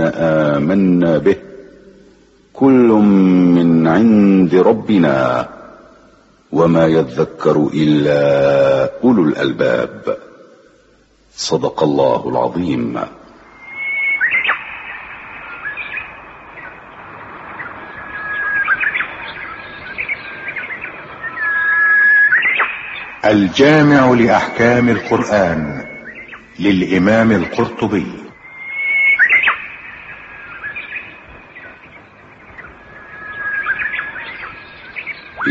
والمؤمنون آمنا به. كل من عند ربنا وما يذكر إلا أولو الألباب. صدق الله العظيم. الجامع لأحكام القرآن للإمام القرطبي.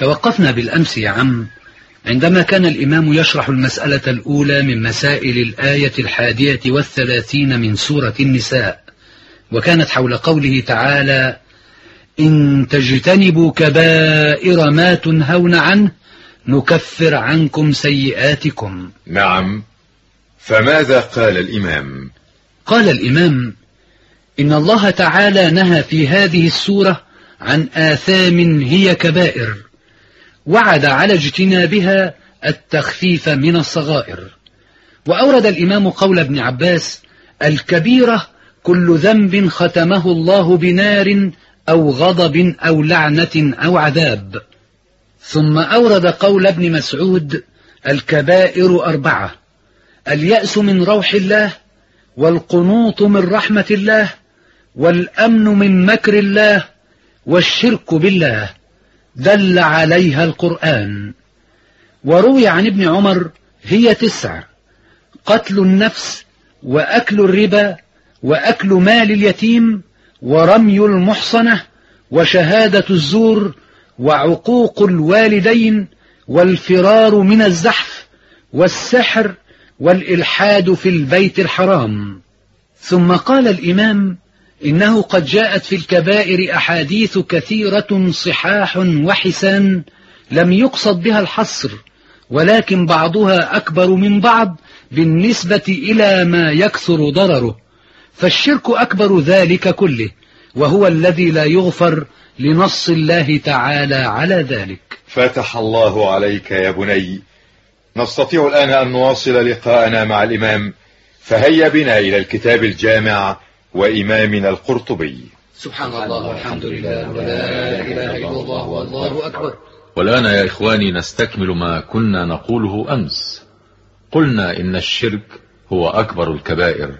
توقفنا بالأمس يا عم. عندما كان الإمام يشرح المسألة الأولى من مسائل الآية الحادية والثلاثين من سورة النساء وكانت حول قوله تعالى إن تجتنبوا كبائر ما تنهون عنه نكفر عنكم سيئاتكم. نعم. فماذا قال الإمام؟ قال الإمام إن الله تعالى نهى في هذه السورة عن آثام هي كبائر. وعد على اجتنابها التخفيف من الصغائر. وأورد الإمام قول ابن عباس الكبيرة كل ذنب ختمه الله بنار أو غضب أو لعنة أو عذاب. ثم أورد قول ابن مسعود الكبائر أربعة اليأس من روح الله والقنوط من رحمة الله والأمن من مكر الله والشرك بالله. دل عليها القرآن. وروي عن ابن عمر هي تسع قتل النفس وأكل الربا وأكل مال اليتيم ورمي المحصنة وشهادة الزور وعقوق الوالدين والفرار من الزحف والسحر والإلحاد في البيت الحرام. ثم قال الإمام إنه قد جاءت في الكبائر أحاديث كثيرة صحاح وحسان لم يقصد بها الحصر ولكن بعضها أكبر من بعض بالنسبة إلى ما يكثر ضرره. فالشرك أكبر ذلك كله وهو الذي لا يغفر لنص الله تعالى على ذلك. فتح الله عليك يا بني نستطيع الآن أن نواصل لقاءنا مع الإمام فهيا بنا إلى الكتاب الجامع وإمامنا القرطبي. سبحان الله والحمد لله ولا إله إلا الله والله أكبر. والآن يا إخواني نستكمل ما كنا نقوله أمس. قلنا إن الشرك هو أكبر الكبائر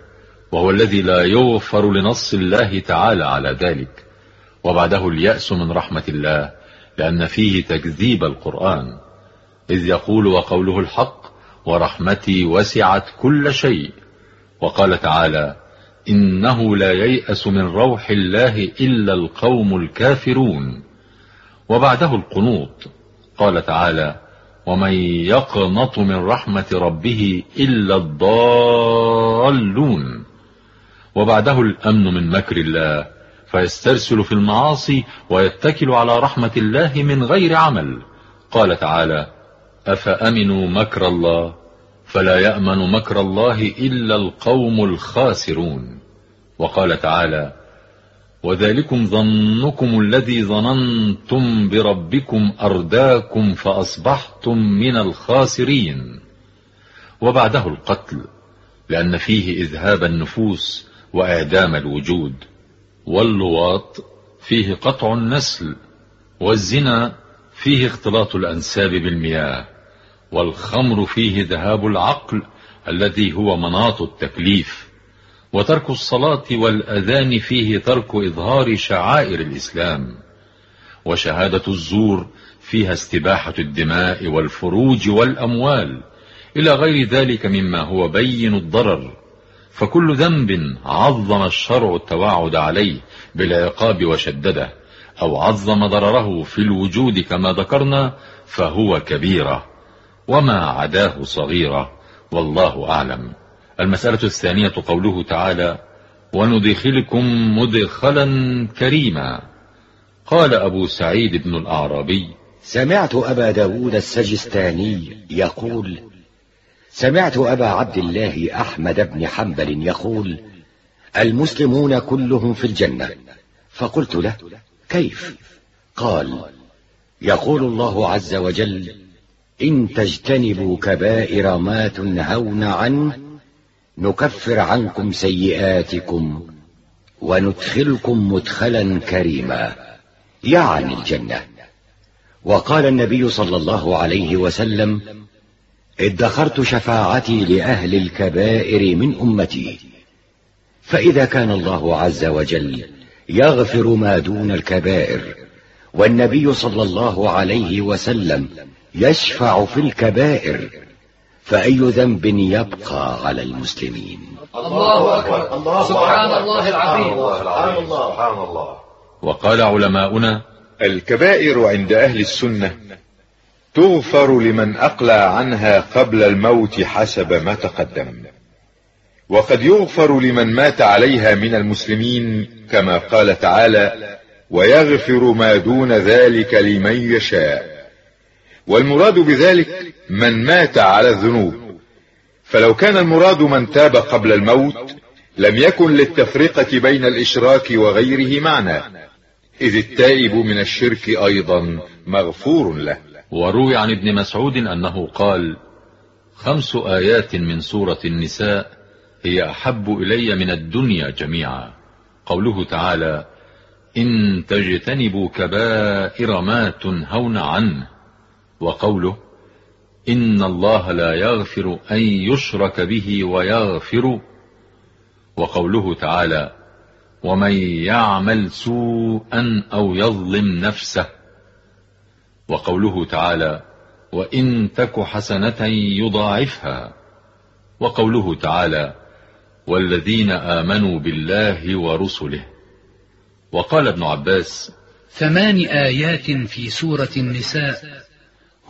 وهو الذي لا يغفر لنص الله تعالى على ذلك. وبعده اليأس من رحمة الله لأن فيه تكذيب القرآن. إذ يقول وقوله الحق ورحمتي وسعت كل شيء وقال تعالى إنه لا ييأس من روح الله إلا القوم الكافرون. وبعده القنوط. قال تعالى ومن يقنط من رحمة ربه إلا الضالون وبعده الأمن من مكر الله. فيسترسل في المعاصي ويتكل على رحمة الله من غير عمل. قال تعالى أفأمنوا مكر الله؟ فلا يأمن مكر الله إلا القوم الخاسرون. وقال تعالى وذلكم ظنكم الذي ظننتم بربكم أرداكم فأصبحتم من الخاسرين. وبعده القتل لأن فيه إذهاب النفوس وإعدام الوجود. واللواط فيه قطع النسل. والزنا فيه اختلاط الأنساب بالمياه. والخمر فيه ذهاب العقل الذي هو مناط التكليف. وترك الصلاة والأذان فيه ترك إظهار شعائر الإسلام. وشهادة الزور فيها استباحة الدماء والفروج والأموال. إلى غير ذلك مما هو بين الضرر. فكل ذنب عظم الشرع التواعد عليه بالعقاب وشدده أو عظم ضرره في الوجود كما ذكرنا فهو كبيرة. وما عداه صغيرة والله أعلم. المسألة الثانية قوله تعالى وندخلكم مدخلا كريما. قال أبو سعيد بن الأعرابي سمعت أبا داود السجستاني يقول سمعت أبا عبد الله أحمد بن حنبل يقول المسلمون كلهم في الجنة. فقلت له كيف؟ قال يقول الله عز وجل إن تجتنبوا كبائر ما تنهون عنه نكفر عنكم سيئاتكم وندخلكم مدخلا كريما. يعني الجنة. وقال النبي صلى الله عليه وسلم ادخرت شفاعتي لأهل الكبائر من أمتي فإذا كان الله عز وجل يغفر ما دون الكبائر والنبي صلى الله عليه وسلم يشفع في الكبائر فأي ذنب يبقى على المسلمين. الله أكبر الله سبحان الله العظيم. سبحان الله سبحان الله. وقال علماؤنا الكبائر عند أهل السنة تغفر لمن أقلع عنها قبل الموت حسب ما تقدم. وقد يغفر لمن مات عليها من المسلمين كما قال تعالى ويغفر ما دون ذلك لمن يشاء والمراد بذلك من مات على الذنوب. فلو كان المراد من تاب قبل الموت لم يكن للتفرقة بين الإشراك وغيره معنى. إذ التائب من الشرك أيضا مغفور له. وروي عن ابن مسعود أنه قال خمس آيات من سورة النساء هي أحب إلي من الدنيا جميعا. قوله تعالى إن تجتنبوا كبائر ما تنهون عنه. وقوله إن الله لا يغفر أن يشرك به ويغفر. وقوله تعالى ومن يعمل سوءا أو يظلم نفسه. وقوله تعالى وإن تك حسنة يضاعفها. وقوله تعالى والذين آمنوا بالله ورسله. وقال ابن عباس ثمان آيات في سورة النساء.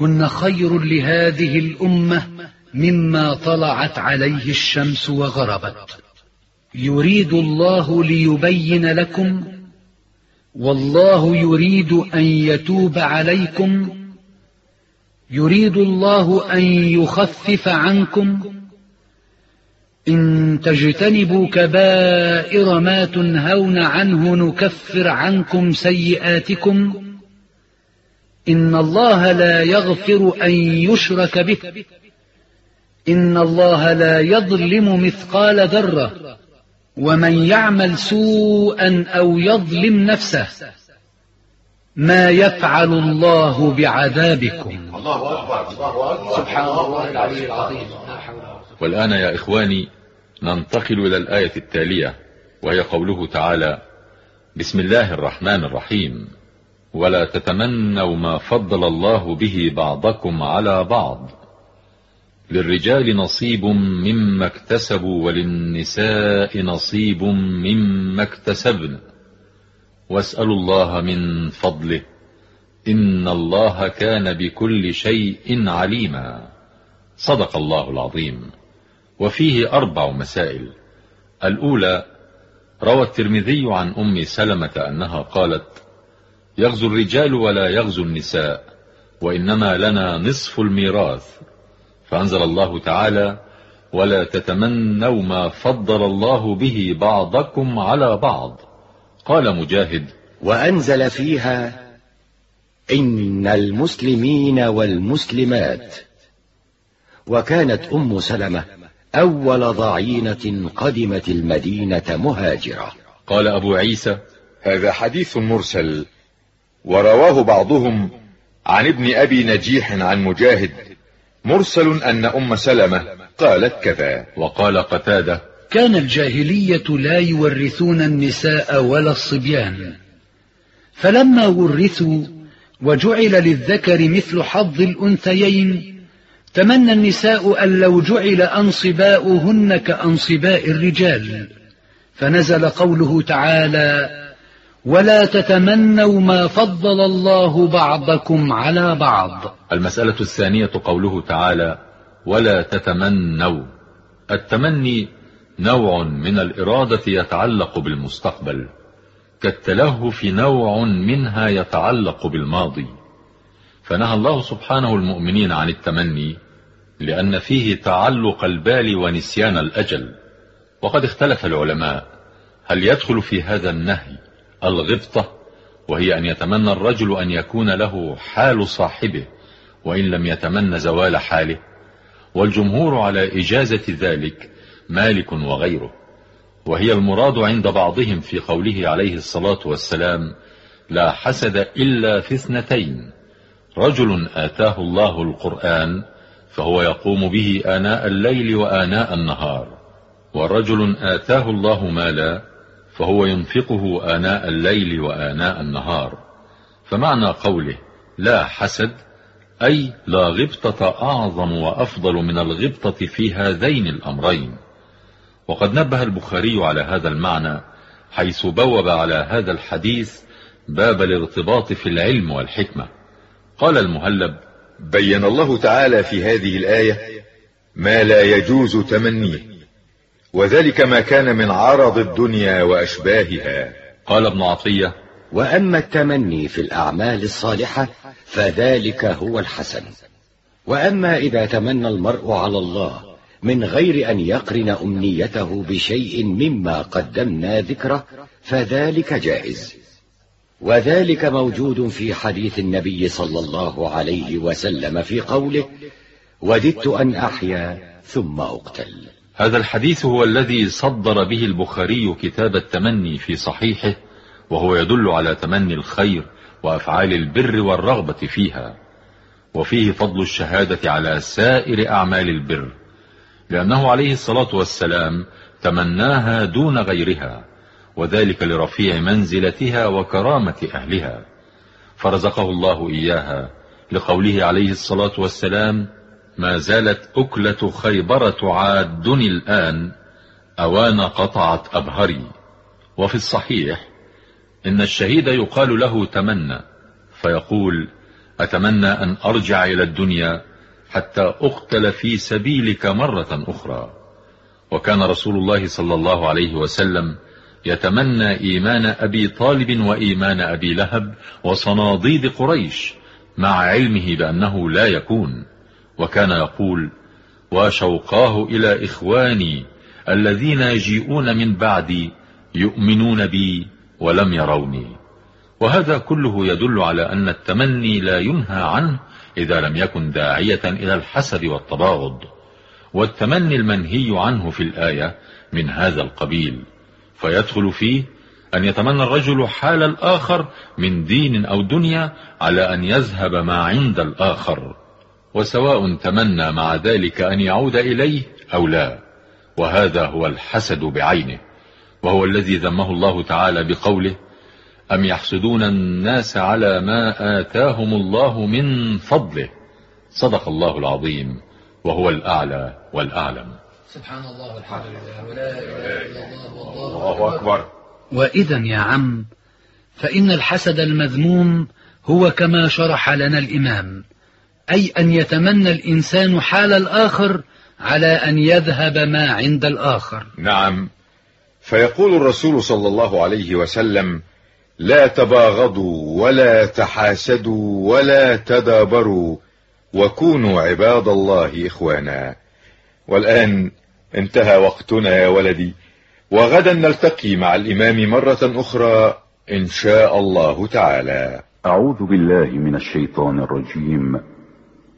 هن خير لهذه الأمة مما طلعت عليه الشمس وغربت. يريد الله ليبين لكم والله يريد أن يتوب عليكم. يريد الله أن يخفف عنكم. إن تجتنبوا كبائر ما تنهون عنه نكفر عنكم سيئاتكم. إن الله لا يغفر أن يشرك به. إن الله لا يظلم مثقال ذرة. ومن يعمل سوءا أو يظلم نفسه. ما يفعل الله بعذابكم. الله أكبر الله أكبر. سبحان الله العلي العظيم. والآن يا إخواني ننتقل إلى الآية التالية وهي قوله تعالى بسم الله الرحمن الرحيم. ولا تتمنوا ما فضل الله به بعضكم على بعض. للرجال نصيب مما اكتسبوا وللنساء نصيب مما اكتسبن. واسألوا الله من فضله. إن الله كان بكل شيء عليما. صدق الله العظيم. وفيه أربع مسائل. الأولى روى الترمذي عن أم سلمة أنها قالت يغزو الرجال ولا يغزو النساء وإنما لنا نصف الميراث. فأنزل الله تعالى ولا تتمنوا ما فضل الله به بعضكم على بعض. قال مجاهد وأنزل فيها إن المسلمين والمسلمات. وكانت أم سلمة أول ضعينة قدمت المدينة مهاجرة. قال أبو عيسى هذا حديث مرسل. ورواه بعضهم عن ابن أبي نجيح عن مجاهد مرسل أن أم سلمة قالت كذا. وقال قتادة كان الجاهلية لا يورثون النساء ولا الصبيان. فلما ورثوا وجعل للذكر مثل حظ الأنثيين تمنى النساء أن لو جعل أنصباؤهن كأنصباء الرجال. فنزل قوله تعالى ولا تتمنوا ما فضل الله بعضكم على بعض. المسألة الثانية قوله تعالى ولا تتمنوا. التمني نوع من الإرادة يتعلق بالمستقبل كالتلهف نوع منها يتعلق بالماضي. فنهى الله سبحانه المؤمنين عن التمني لأن فيه تعلق البال ونسيان الأجل. وقد اختلف العلماء هل يدخل في هذا النهي الغبطة وهي أن يتمنى الرجل أن يكون له حال صاحبه وإن لم يتمنى زوال حاله. والجمهور على إجازة ذلك مالك وغيره. وهي المراد عند بعضهم في قوله عليه الصلاة والسلام لا حسد إلا في اثنتين. رجل آتاه الله القرآن فهو يقوم به آناء الليل وآناء النهار. ورجل آتاه الله مالا فهو ينفقه آناء الليل وآناء النهار. فمعنى قوله لا حسد أي لا غبطة أعظم وأفضل من الغبطة في هذين الأمرين. وقد نبه البخاري على هذا المعنى حيث بوب على هذا الحديث باب الارتباط في العلم والحكمة. قال المهلب بين الله تعالى في هذه الآية ما لا يجوز تمنيه. وذلك ما كان من عرض الدنيا وأشباهها. قال ابن عطية وأما التمني في الأعمال الصالحة فذلك هو الحسن. وأما إذا تمنى المرء على الله من غير أن يقرن أمنيته بشيء مما قدمنا ذكره فذلك جائز. وذلك موجود في حديث النبي صلى الله عليه وسلم في قوله وددت أن أحيا ثم أقتل. هذا الحديث هو الذي صدر به البخاري كتاب التمني في صحيحه وهو يدل على تمني الخير وأفعال البر والرغبة فيها. وفيه فضل الشهادة على سائر أعمال البر لأنه عليه الصلاة والسلام تمناها دون غيرها وذلك لرفيع منزلتها وكرامة أهلها. فرزقه الله إياها لقوله عليه الصلاة والسلام ما زالت أكلة خيبر تعادني الآن أوان قطعت أبهري. وفي الصحيح إن الشهيد يقال له تمنى فيقول أتمنى أن أرجع إلى الدنيا حتى أقتل في سبيلك مرة أخرى. وكان رسول الله صلى الله عليه وسلم يتمنى إيمان أبي طالب وإيمان أبي لهب وصناديد قريش مع علمه بأنه لا يكون. وكان يقول وشوقاه إلى إخواني الذين يجيئون من بعدي يؤمنون بي ولم يروني. وهذا كله يدل على أن التمني لا ينهى عنه إذا لم يكن داعية إلى الحسد والتباغض. والتمني المنهي عنه في الآية من هذا القبيل. فيدخل فيه أن يتمنى الرجل حال الآخر من دين أو دنيا على أن يذهب ما عند الآخر. وسواء تمنى مع ذلك أن يعود إليه أو لا. وهذا هو الحسد بعينه وهو الذي ذمه الله تعالى بقوله أم يحسدون الناس على ما آتاهم الله من فضله؟ صدق الله العظيم وهو الأعلى والأعلم. سبحان الله والحمد لله ولا إله إلا الله الله أكبر. وإذا يا عم فإن الحسد المذموم هو كما شرح لنا الإمام. أي أن يتمنى الإنسان حال الآخر على أن يذهب ما عند الآخر. نعم. فيقول الرسول صلى الله عليه وسلم لا تباغضوا ولا تحاسدوا ولا تدابروا وكونوا عباد الله إخوانا. والآن انتهى وقتنا يا ولدي وغدا نلتقي مع الإمام مرة أخرى إن شاء الله تعالى. أعوذ بالله من الشيطان الرجيم.